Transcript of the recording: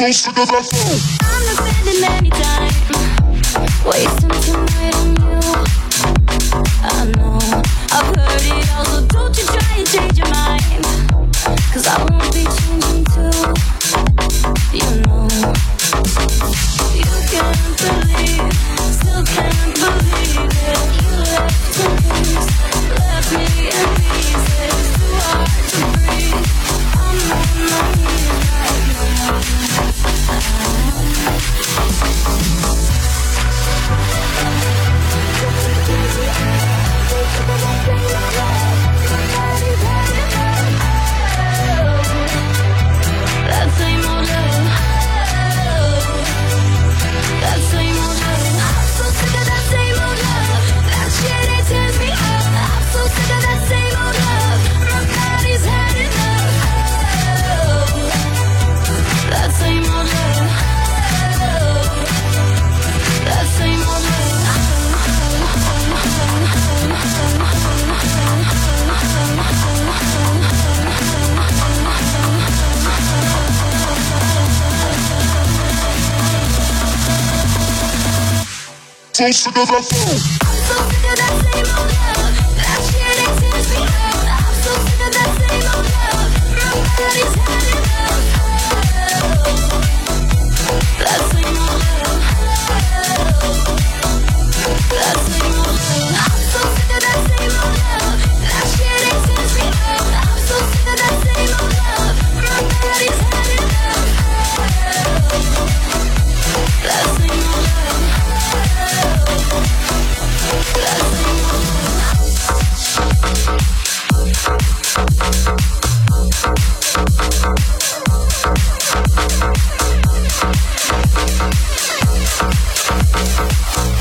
Toast to the vessel. I'm not spending any time wasting tonight on you. I know I've heard it all, so don't you try and change your mind. Cause I won't be changing too. You know, you can't believe, still can't believe it. You left to left me and me. i'm so Closer to the phone. Thank